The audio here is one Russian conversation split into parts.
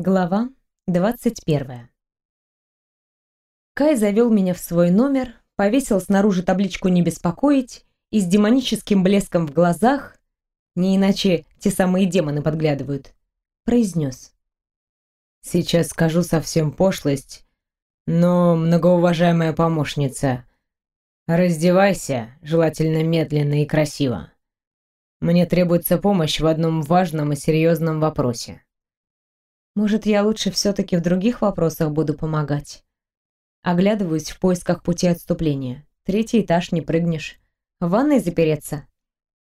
Глава 21. Кай завел меня в свой номер, повесил снаружи табличку «Не беспокоить» и с демоническим блеском в глазах, не иначе те самые демоны подглядывают, произнес. «Сейчас скажу совсем пошлость, но, многоуважаемая помощница, раздевайся, желательно медленно и красиво. Мне требуется помощь в одном важном и серьезном вопросе». Может, я лучше все-таки в других вопросах буду помогать? Оглядываюсь в поисках пути отступления. Третий этаж не прыгнешь. В ванной запереться?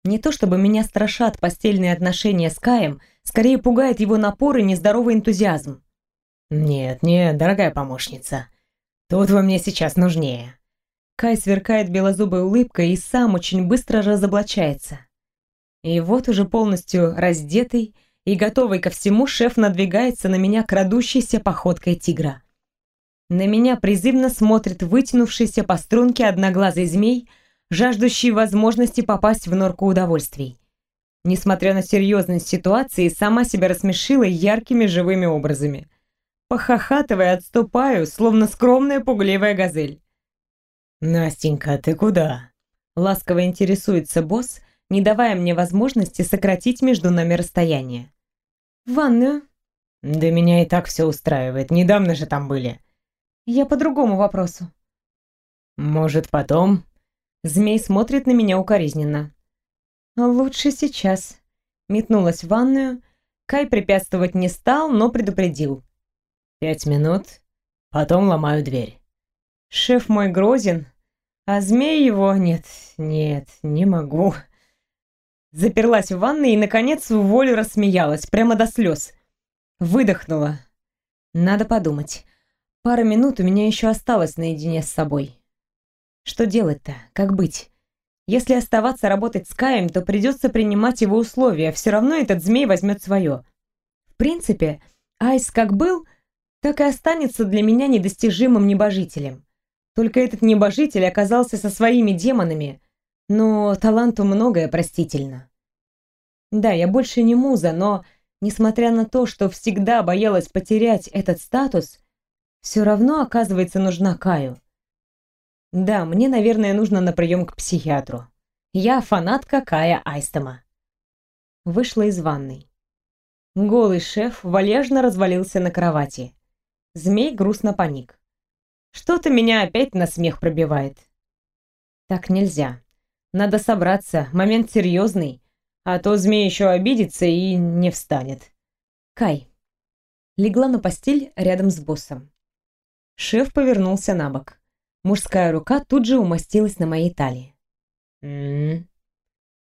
Не то чтобы меня страшат постельные отношения с Каем, скорее пугает его напор и нездоровый энтузиазм. «Нет, нет, дорогая помощница. Тут вы мне сейчас нужнее». Кай сверкает белозубой улыбкой и сам очень быстро разоблачается. И вот уже полностью раздетый и готовый ко всему, шеф надвигается на меня крадущейся походкой тигра. На меня призывно смотрит вытянувшийся по струнке одноглазый змей, жаждущий возможности попасть в норку удовольствий. Несмотря на серьезность ситуации, сама себя рассмешила яркими живыми образами. Похохатывая, отступаю, словно скромная пугливая газель. «Настенька, ты куда?» Ласково интересуется босс, не давая мне возможности сократить между нами расстояние. «В ванную». «Да меня и так все устраивает. Недавно же там были». «Я по другому вопросу». «Может, потом?» Змей смотрит на меня укоризненно. «Лучше сейчас». Метнулась в ванную. Кай препятствовать не стал, но предупредил. «Пять минут, потом ломаю дверь». Шеф мой грозен, а змей его нет, нет, не могу. Заперлась в ванной и, наконец, в волю рассмеялась, прямо до слез. Выдохнула. Надо подумать. Пара минут у меня еще осталось наедине с собой. Что делать-то? Как быть? Если оставаться работать с Каем, то придется принимать его условия, все равно этот змей возьмет свое. В принципе, Айс как был, так и останется для меня недостижимым небожителем. Только этот небожитель оказался со своими демонами, но таланту многое простительно. Да, я больше не муза, но, несмотря на то, что всегда боялась потерять этот статус, все равно, оказывается, нужна Каю. Да, мне, наверное, нужно на прием к психиатру. Я фанатка Кая Айстема. Вышла из ванной. Голый шеф вальяжно развалился на кровати. Змей грустно паник. Что-то меня опять на смех пробивает. Так нельзя. Надо собраться, момент серьезный, а то змей еще обидится и не встанет. Кай. Легла на постель рядом с боссом. Шеф повернулся на бок. Мужская рука тут же умостилась на моей талии. М -м -м.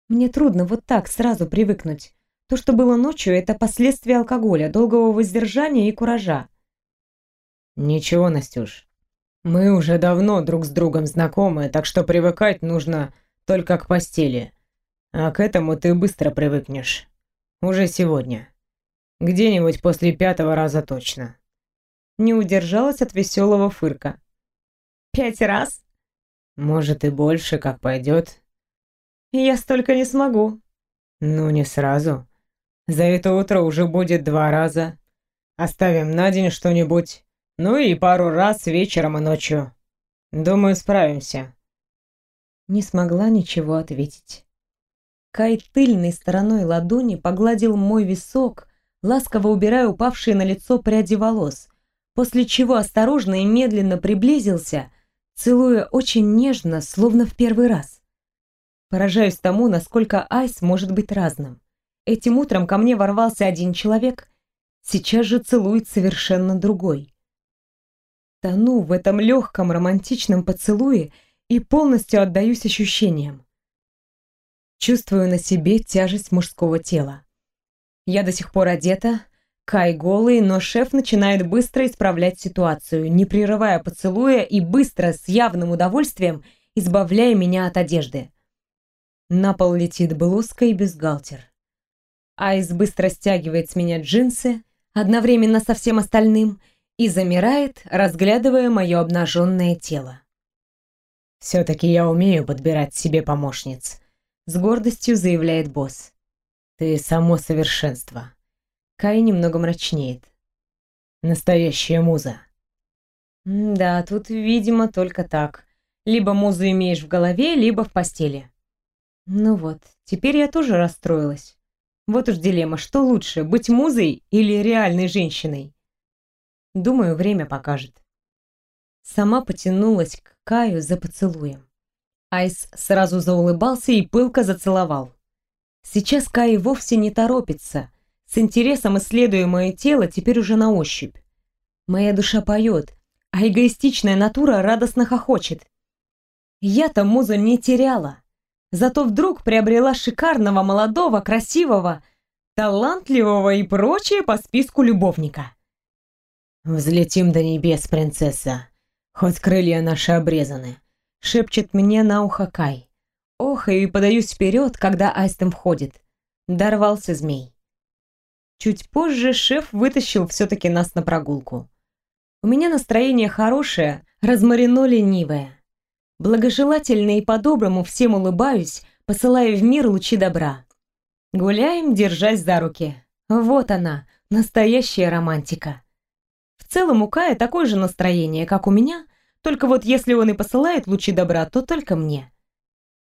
Мне трудно вот так сразу привыкнуть. То, что было ночью, это последствия алкоголя, долгого воздержания и куража. Ничего, Настюш. Мы уже давно друг с другом знакомы, так что привыкать нужно только к постели. А к этому ты быстро привыкнешь. Уже сегодня. Где-нибудь после пятого раза точно. Не удержалась от веселого фырка. Пять раз? Может и больше, как пойдет. Я столько не смогу. Ну, не сразу. За это утро уже будет два раза. Оставим на день что-нибудь. Ну и пару раз вечером и ночью. Думаю, справимся. Не смогла ничего ответить. Кай тыльной стороной ладони погладил мой висок, ласково убирая упавшие на лицо пряди волос, после чего осторожно и медленно приблизился, целуя очень нежно, словно в первый раз. Поражаюсь тому, насколько Айс может быть разным. Этим утром ко мне ворвался один человек, сейчас же целует совершенно другой. Тону в этом легком романтичном поцелуе и полностью отдаюсь ощущениям. Чувствую на себе тяжесть мужского тела. Я до сих пор одета, Кай голый, но шеф начинает быстро исправлять ситуацию, не прерывая поцелуя и быстро, с явным удовольствием, избавляя меня от одежды. На пол летит блузка и бюстгальтер. Айс быстро стягивает с меня джинсы, одновременно со всем остальным, и замирает, разглядывая мое обнаженное тело. «Все-таки я умею подбирать себе помощниц», с гордостью заявляет босс. Ты само совершенство. Кай немного мрачнеет. Настоящая муза. Да, тут, видимо, только так. Либо музу имеешь в голове, либо в постели. Ну вот, теперь я тоже расстроилась. Вот уж дилемма, что лучше, быть музой или реальной женщиной? Думаю, время покажет. Сама потянулась к Каю за поцелуем. Айс сразу заулыбался и пылко зацеловал. Сейчас Кай вовсе не торопится, с интересом исследуя мое тело теперь уже на ощупь. Моя душа поет, а эгоистичная натура радостно хохочет. Я-то музу не теряла, зато вдруг приобрела шикарного, молодого, красивого, талантливого и прочее по списку любовника. «Взлетим до небес, принцесса, хоть крылья наши обрезаны», — шепчет мне на ухо Кай. Охаю и подаюсь вперед, когда Айстем входит. Дорвался змей. Чуть позже шеф вытащил все-таки нас на прогулку. У меня настроение хорошее, разморено ленивое. Благожелательно и по-доброму всем улыбаюсь, посылая в мир лучи добра. Гуляем, держась за руки. Вот она, настоящая романтика. В целом у Кая такое же настроение, как у меня, только вот если он и посылает лучи добра, то только мне.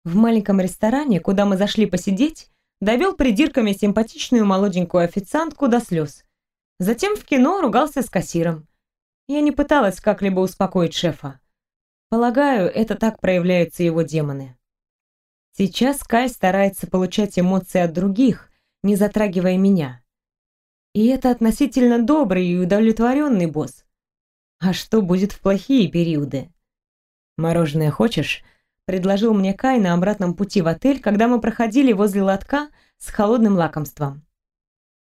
В маленьком ресторане, куда мы зашли посидеть, довел придирками симпатичную молоденькую официантку до слез. Затем в кино ругался с кассиром. Я не пыталась как-либо успокоить шефа. Полагаю, это так проявляются его демоны. Сейчас Кай старается получать эмоции от других, не затрагивая меня. И это относительно добрый и удовлетворенный босс. А что будет в плохие периоды? «Мороженое хочешь?» предложил мне Кай на обратном пути в отель, когда мы проходили возле лотка с холодным лакомством.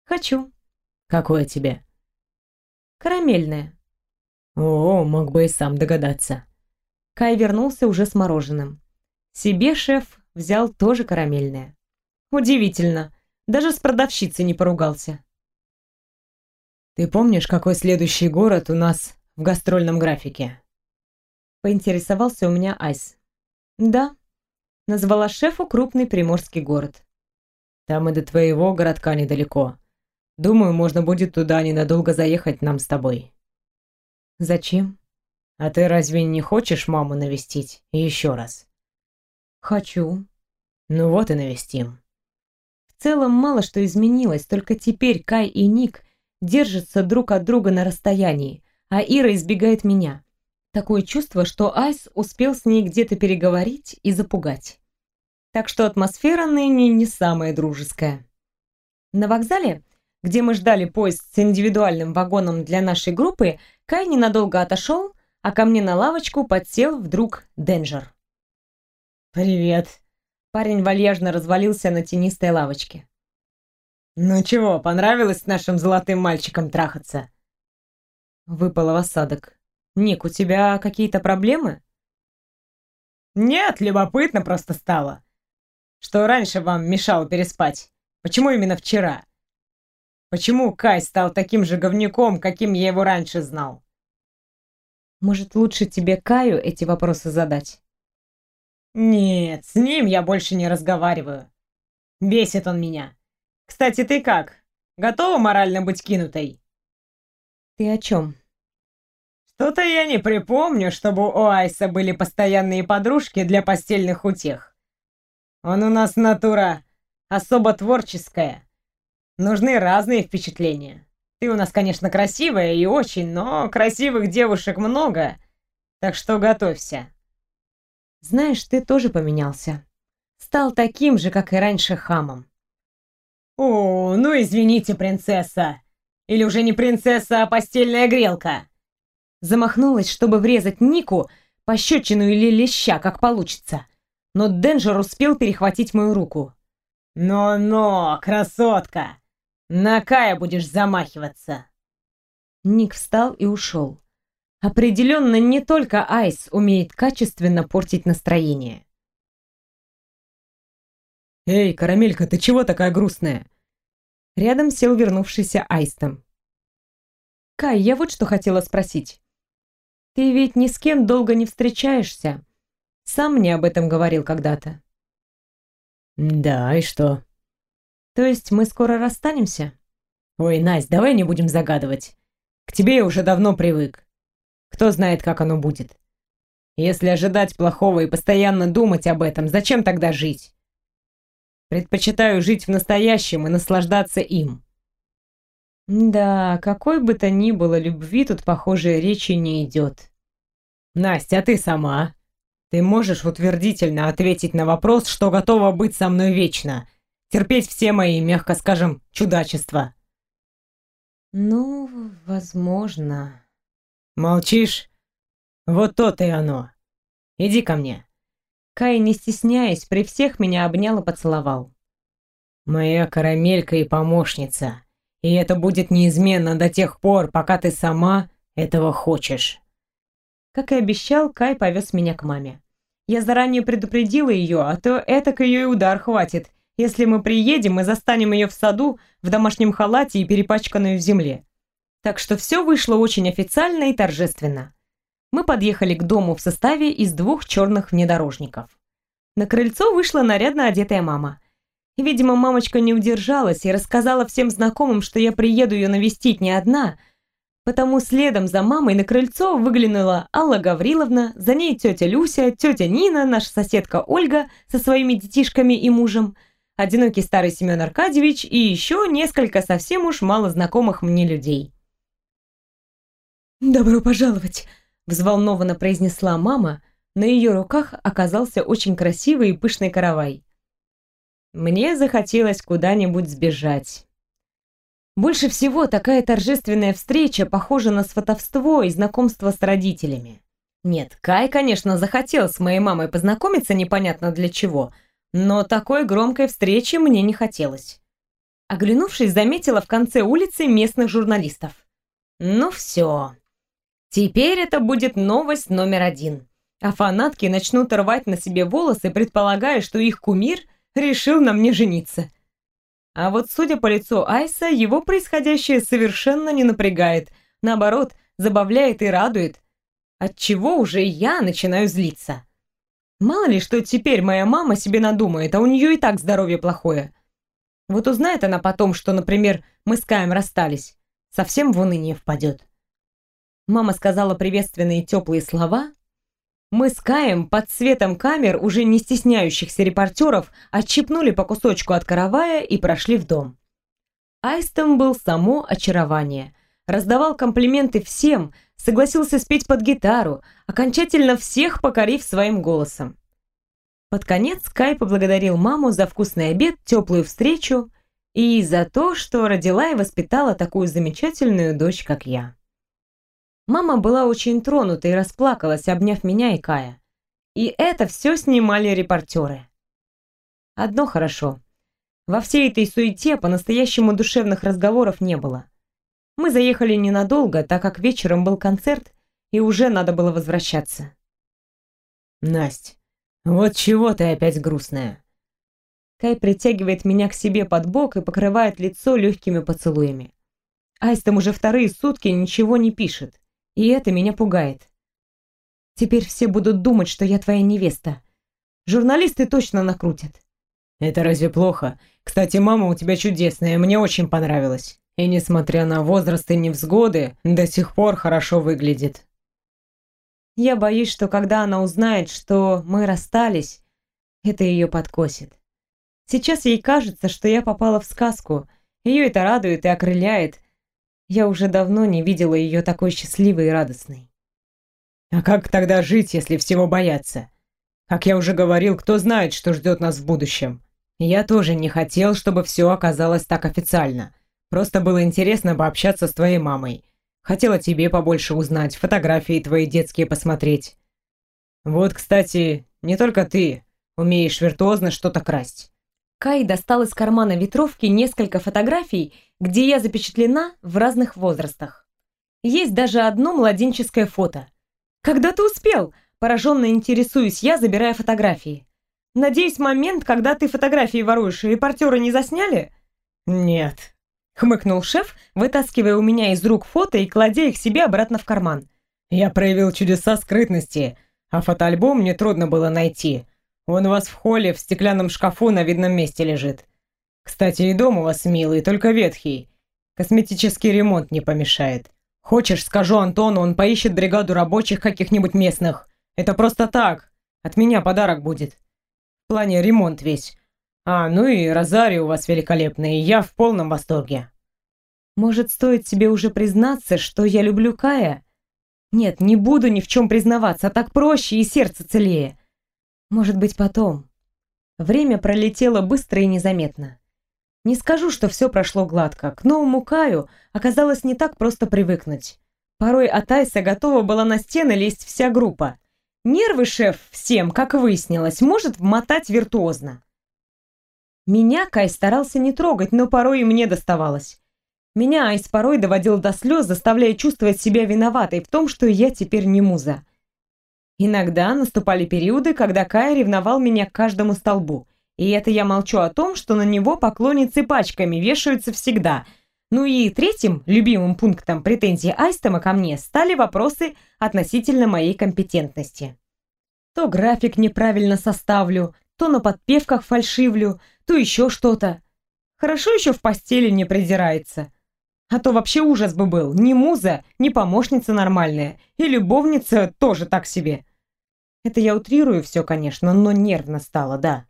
«Хочу». «Какое тебе?» «Карамельное». «О, мог бы и сам догадаться». Кай вернулся уже с мороженым. Себе шеф взял тоже карамельное. Удивительно, даже с продавщицей не поругался. «Ты помнишь, какой следующий город у нас в гастрольном графике?» Поинтересовался у меня Айс. «Да», — назвала шефу крупный приморский город. «Там и до твоего городка недалеко. Думаю, можно будет туда ненадолго заехать нам с тобой». «Зачем?» «А ты разве не хочешь маму навестить еще раз?» «Хочу». «Ну вот и навестим». В целом мало что изменилось, только теперь Кай и Ник держатся друг от друга на расстоянии, а Ира избегает меня. Такое чувство, что Айс успел с ней где-то переговорить и запугать. Так что атмосфера ныне не самая дружеская. На вокзале, где мы ждали поезд с индивидуальным вагоном для нашей группы, Кай ненадолго отошел, а ко мне на лавочку подсел вдруг Денджер. «Привет!» Парень вальяжно развалился на тенистой лавочке. «Ну чего, понравилось с нашим золотым мальчиком трахаться?» Выпало в осадок. «Ник, у тебя какие-то проблемы?» «Нет, любопытно просто стало. Что раньше вам мешало переспать? Почему именно вчера? Почему Кай стал таким же говнюком, каким я его раньше знал?» «Может, лучше тебе Каю эти вопросы задать?» «Нет, с ним я больше не разговариваю. Бесит он меня. Кстати, ты как? Готова морально быть кинутой?» «Ты о чем?» Что-то я не припомню, чтобы у Айса были постоянные подружки для постельных утех. Он у нас натура особо творческая. Нужны разные впечатления. Ты у нас, конечно, красивая и очень, но красивых девушек много, так что готовься. Знаешь, ты тоже поменялся. Стал таким же, как и раньше, хамом. О, ну извините, принцесса. Или уже не принцесса, а постельная грелка. Замахнулась, чтобы врезать Нику, пощечину или леща, как получится. Но Денджер успел перехватить мою руку. «Но-но, красотка! На Кая будешь замахиваться!» Ник встал и ушел. Определенно, не только Айс умеет качественно портить настроение. «Эй, Карамелька, ты чего такая грустная?» Рядом сел вернувшийся Айстом. «Кай, я вот что хотела спросить. Ты ведь ни с кем долго не встречаешься. Сам мне об этом говорил когда-то. Да, и что? То есть мы скоро расстанемся? Ой, Настя, давай не будем загадывать. К тебе я уже давно привык. Кто знает, как оно будет. Если ожидать плохого и постоянно думать об этом, зачем тогда жить? Предпочитаю жить в настоящем и наслаждаться им. Да, какой бы то ни было любви, тут, похоже, речи не идет. Настя, а ты сама? Ты можешь утвердительно ответить на вопрос, что готова быть со мной вечно, терпеть все мои, мягко скажем, чудачества? Ну, возможно. Молчишь? Вот то-то и оно. Иди ко мне. Кай, не стесняясь, при всех меня обнял и поцеловал. Моя карамелька и помощница. И это будет неизменно до тех пор, пока ты сама этого хочешь. Как и обещал, Кай повез меня к маме. Я заранее предупредила ее, а то этак ее и удар хватит, если мы приедем и застанем ее в саду в домашнем халате и перепачканную в земле. Так что все вышло очень официально и торжественно. Мы подъехали к дому в составе из двух черных внедорожников. На крыльцо вышла нарядно одетая мама. Видимо, мамочка не удержалась и рассказала всем знакомым, что я приеду ее навестить не одна, потому следом за мамой на крыльцо выглянула Алла Гавриловна, за ней тетя Люся, тетя Нина, наша соседка Ольга со своими детишками и мужем, одинокий старый Семен Аркадьевич и еще несколько совсем уж мало знакомых мне людей. «Добро пожаловать!» – взволнованно произнесла мама. На ее руках оказался очень красивый и пышный каравай. Мне захотелось куда-нибудь сбежать. Больше всего такая торжественная встреча похожа на сватовство и знакомство с родителями. Нет, Кай, конечно, захотел с моей мамой познакомиться непонятно для чего, но такой громкой встречи мне не хотелось. Оглянувшись, заметила в конце улицы местных журналистов. Ну все, Теперь это будет новость номер один. А фанатки начнут рвать на себе волосы, предполагая, что их кумир решил на мне жениться. А вот судя по лицу Айса, его происходящее совершенно не напрягает. Наоборот, забавляет и радует. Отчего уже я начинаю злиться. Мало ли, что теперь моя мама себе надумает, а у нее и так здоровье плохое. Вот узнает она потом, что, например, мы с Каем расстались, совсем в уныние впадет. Мама сказала приветственные теплые слова. Мы с Каем под светом камер, уже не стесняющихся репортеров, отщипнули по кусочку от каравая и прошли в дом. Айстом был само очарование. Раздавал комплименты всем, согласился спеть под гитару, окончательно всех покорив своим голосом. Под конец Кай поблагодарил маму за вкусный обед, теплую встречу и за то, что родила и воспитала такую замечательную дочь, как я. Мама была очень тронута и расплакалась, обняв меня и Кая. И это все снимали репортеры. Одно хорошо. Во всей этой суете по-настоящему душевных разговоров не было. Мы заехали ненадолго, так как вечером был концерт, и уже надо было возвращаться. «Насть, вот чего ты опять грустная?» Кай притягивает меня к себе под бок и покрывает лицо легкими поцелуями. Айстом уже вторые сутки ничего не пишет. И это меня пугает. Теперь все будут думать, что я твоя невеста. Журналисты точно накрутят. Это разве плохо? Кстати, мама у тебя чудесная, мне очень понравилась. И несмотря на возраст и невзгоды, до сих пор хорошо выглядит. Я боюсь, что когда она узнает, что мы расстались, это ее подкосит. Сейчас ей кажется, что я попала в сказку. Ее это радует и окрыляет, я уже давно не видела ее такой счастливой и радостной. А как тогда жить, если всего бояться? Как я уже говорил, кто знает, что ждет нас в будущем. Я тоже не хотел, чтобы все оказалось так официально. Просто было интересно пообщаться с твоей мамой. Хотела тебе побольше узнать, фотографии твои детские посмотреть. Вот, кстати, не только ты умеешь виртуозно что-то красть. Кай достал из кармана ветровки несколько фотографий, где я запечатлена в разных возрастах. Есть даже одно младенческое фото. «Когда ты успел?» – пораженно интересуюсь я, забирая фотографии. «Надеюсь, момент, когда ты фотографии воруешь, репортеры не засняли?» «Нет», – хмыкнул шеф, вытаскивая у меня из рук фото и кладя их себе обратно в карман. «Я проявил чудеса скрытности, а фотоальбом мне трудно было найти». Он у вас в холле в стеклянном шкафу на видном месте лежит. Кстати, и дом у вас милый, только ветхий. Косметический ремонт не помешает. Хочешь, скажу Антону, он поищет бригаду рабочих каких-нибудь местных. Это просто так. От меня подарок будет. В плане ремонт весь. А, ну и Розари у вас великолепный, я в полном восторге. Может, стоит себе уже признаться, что я люблю Кая? Нет, не буду ни в чем признаваться, так проще и сердце целее. Может быть, потом. Время пролетело быстро и незаметно. Не скажу, что все прошло гладко. К новому Каю оказалось не так просто привыкнуть. Порой от Айса готова была на стены лезть вся группа. Нервы шеф всем, как выяснилось, может вмотать виртуозно. Меня Кай старался не трогать, но порой и мне доставалось. Меня Айс порой доводил до слез, заставляя чувствовать себя виноватой в том, что я теперь не муза. Иногда наступали периоды, когда Кай ревновал меня к каждому столбу. И это я молчу о том, что на него поклонницы пачками вешаются всегда. Ну и третьим, любимым пунктом претензий Айстема ко мне стали вопросы относительно моей компетентности. То график неправильно составлю, то на подпевках фальшивлю, то еще что-то. Хорошо еще в постели не придирается. А то вообще ужас бы был. Ни муза, ни помощница нормальная. И любовница тоже так себе. Это я утрирую все, конечно, но нервно стало, да.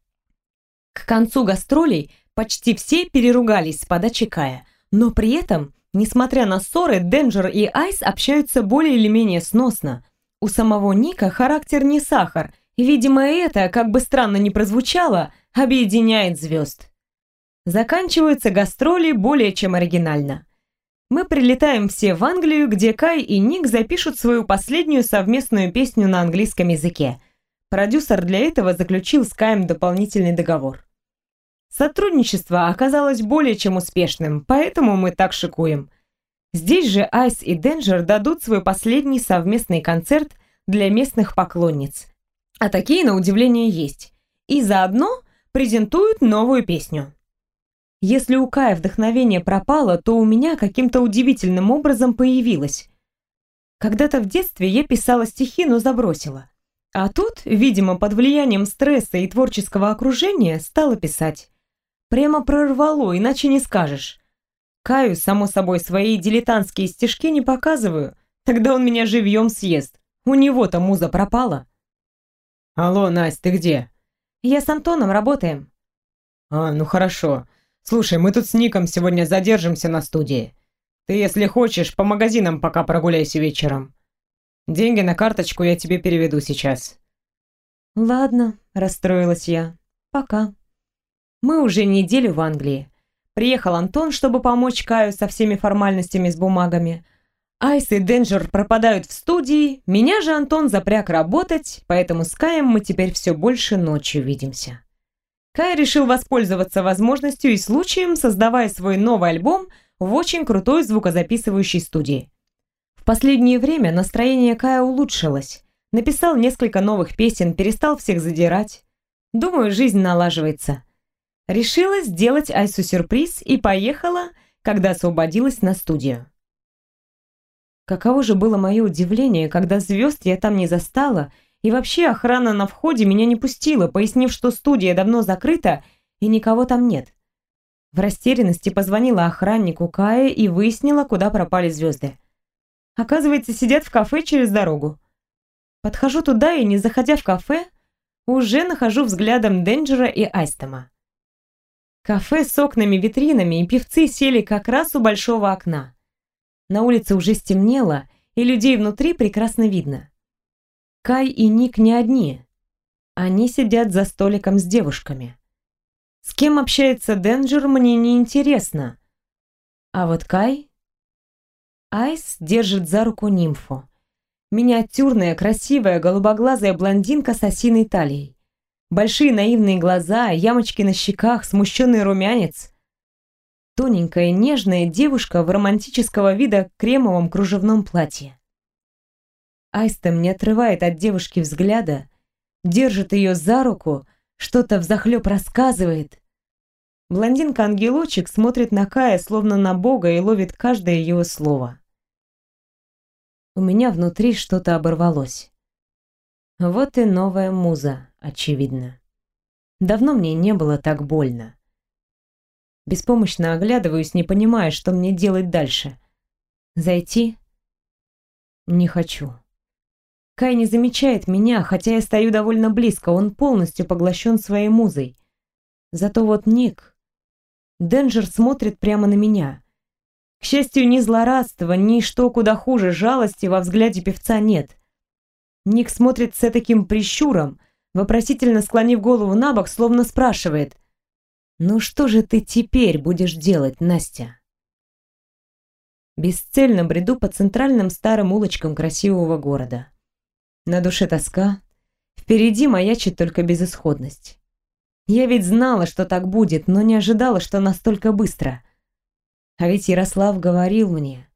К концу гастролей почти все переругались с подачи Кая. Но при этом, несмотря на ссоры, Денджер и Айс общаются более или менее сносно. У самого Ника характер не сахар, видимо, это, как бы странно ни прозвучало, объединяет звезд. Заканчиваются гастроли более чем оригинально. Мы прилетаем все в Англию, где Кай и Ник запишут свою последнюю совместную песню на английском языке. Продюсер для этого заключил с Каем дополнительный договор. Сотрудничество оказалось более чем успешным, поэтому мы так шикуем. Здесь же Айс и Денджер дадут свой последний совместный концерт для местных поклонниц. А такие, на удивление, есть. И заодно презентуют новую песню. Если у Кая вдохновение пропало, то у меня каким-то удивительным образом появилось. Когда-то в детстве я писала стихи, но забросила. А тут, видимо, под влиянием стресса и творческого окружения, стала писать. Прямо прорвало, иначе не скажешь. Каю, само собой, свои дилетантские стишки не показываю, тогда он меня живьем съест. У него-то муза пропала. Алло, Настя, ты где? Я с Антоном работаем. А, ну хорошо. Слушай, мы тут с Ником сегодня задержимся на студии. Ты, если хочешь, по магазинам пока прогуляйся вечером. Деньги на карточку я тебе переведу сейчас. Ладно, расстроилась я. Пока. Мы уже неделю в Англии. Приехал Антон, чтобы помочь Каю со всеми формальностями с бумагами. Айс и Денджер пропадают в студии, меня же Антон запряг работать, поэтому с Каем мы теперь все больше ночью видимся. Кай решил воспользоваться возможностью и случаем, создавая свой новый альбом в очень крутой звукозаписывающей студии. В последнее время настроение Кая улучшилось. Написал несколько новых песен, перестал всех задирать. Думаю, жизнь налаживается. Решила сделать Айсу сюрприз и поехала, когда освободилась на студию. Каково же было мое удивление, когда звезд я там не застала, и вообще охрана на входе меня не пустила, пояснив, что студия давно закрыта и никого там нет. В растерянности позвонила охраннику Кая и выяснила, куда пропали звезды. Оказывается, сидят в кафе через дорогу. Подхожу туда и, не заходя в кафе, уже нахожу взглядом Денджера и Айстема. Кафе с окнами-витринами и певцы сели как раз у большого окна. На улице уже стемнело, и людей внутри прекрасно видно. Кай и Ник не одни. Они сидят за столиком с девушками. С кем общается Денджер, мне не интересно. А вот Кай... Айс держит за руку нимфу. Миниатюрная, красивая, голубоглазая блондинка с осиной талией. Большие наивные глаза, ямочки на щеках, смущенный румянец. Тоненькая, нежная девушка в романтического вида кремовом кружевном платье. Айстем не отрывает от девушки взгляда, держит ее за руку, что-то взахлеб рассказывает. Блондинка-ангелочек смотрит на Кая, словно на Бога, и ловит каждое его слово. У меня внутри что-то оборвалось. Вот и новая муза, очевидно. Давно мне не было так больно. Беспомощно оглядываюсь, не понимая, что мне делать дальше. Зайти? Не хочу. Кай не замечает меня, хотя я стою довольно близко, он полностью поглощен своей музой. Зато вот Ник... Денджер смотрит прямо на меня. К счастью, ни злорадства, ни что куда хуже, жалости во взгляде певца нет. Ник смотрит с таким прищуром, вопросительно склонив голову на бок, словно спрашивает. «Ну что же ты теперь будешь делать, Настя?» Бесцельно бреду по центральным старым улочкам красивого города. На душе тоска, впереди маячит только безысходность. Я ведь знала, что так будет, но не ожидала, что настолько быстро. А ведь Ярослав говорил мне,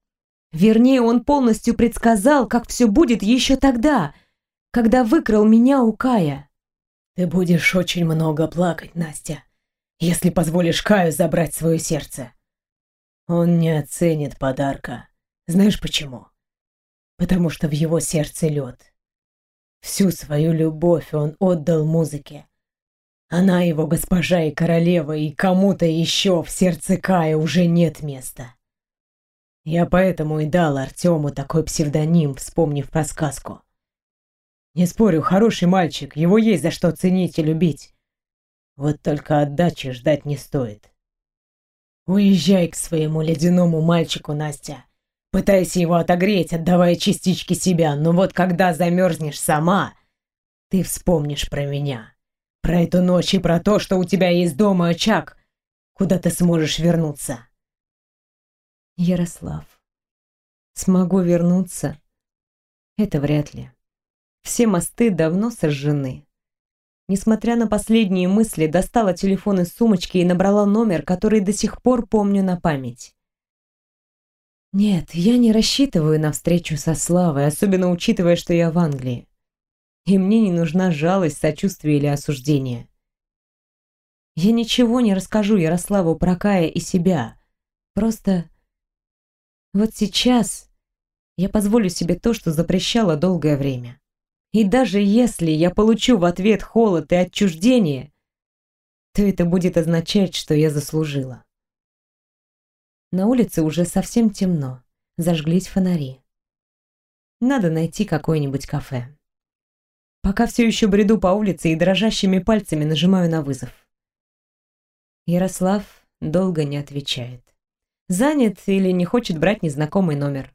Вернее, он полностью предсказал, как все будет еще тогда, когда выкрал меня у Кая. Ты будешь очень много плакать, Настя, если позволишь Каю забрать свое сердце. Он не оценит подарка. Знаешь почему? Потому что в его сердце лед. Всю свою любовь он отдал музыке. Она его госпожа и королева, и кому-то еще в сердце Кая уже нет места. Я поэтому и дал Артему такой псевдоним, вспомнив про сказку. Не спорю, хороший мальчик, его есть за что ценить и любить. Вот только отдачи ждать не стоит. Уезжай к своему ледяному мальчику, Настя. Пытайся его отогреть, отдавая частички себя, но вот когда замерзнешь сама, ты вспомнишь про меня. Про эту ночь и про то, что у тебя есть дома очаг, куда ты сможешь вернуться. Ярослав. Смогу вернуться? Это вряд ли. Все мосты давно сожжены. Несмотря на последние мысли, достала телефон из сумочки и набрала номер, который до сих пор помню на память. Нет, я не рассчитываю на встречу со Славой, особенно учитывая, что я в Англии. И мне не нужна жалость, сочувствие или осуждение. Я ничего не расскажу Ярославу про Кая и себя. Просто вот сейчас я позволю себе то, что запрещала долгое время. И даже если я получу в ответ холод и отчуждение, то это будет означать, что я заслужила. На улице уже совсем темно, зажглись фонари. Надо найти какое-нибудь кафе. Пока все еще бреду по улице и дрожащими пальцами нажимаю на вызов. Ярослав долго не отвечает. Занят или не хочет брать незнакомый номер.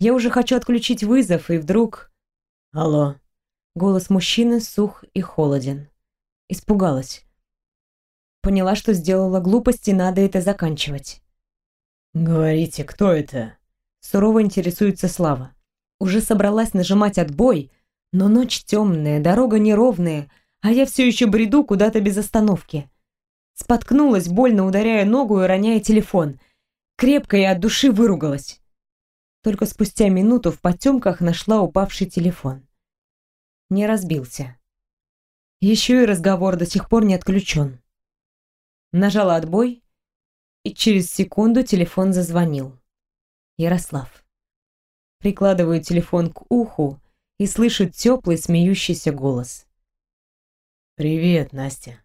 Я уже хочу отключить вызов, и вдруг... Алло. Голос мужчины сух и холоден. Испугалась. Поняла, что сделала глупость, и надо это заканчивать. «Говорите, кто это?» Сурово интересуется Слава. Уже собралась нажимать отбой, но ночь темная, дорога неровная, а я все еще бреду куда-то без остановки. Споткнулась, больно ударяя ногу и роняя телефон — крепко и от души выругалась. Только спустя минуту в потемках нашла упавший телефон. Не разбился. Еще и разговор до сих пор не отключен. Нажала отбой, и через секунду телефон зазвонил. Ярослав. Прикладываю телефон к уху и слышу теплый смеющийся голос. «Привет, Настя».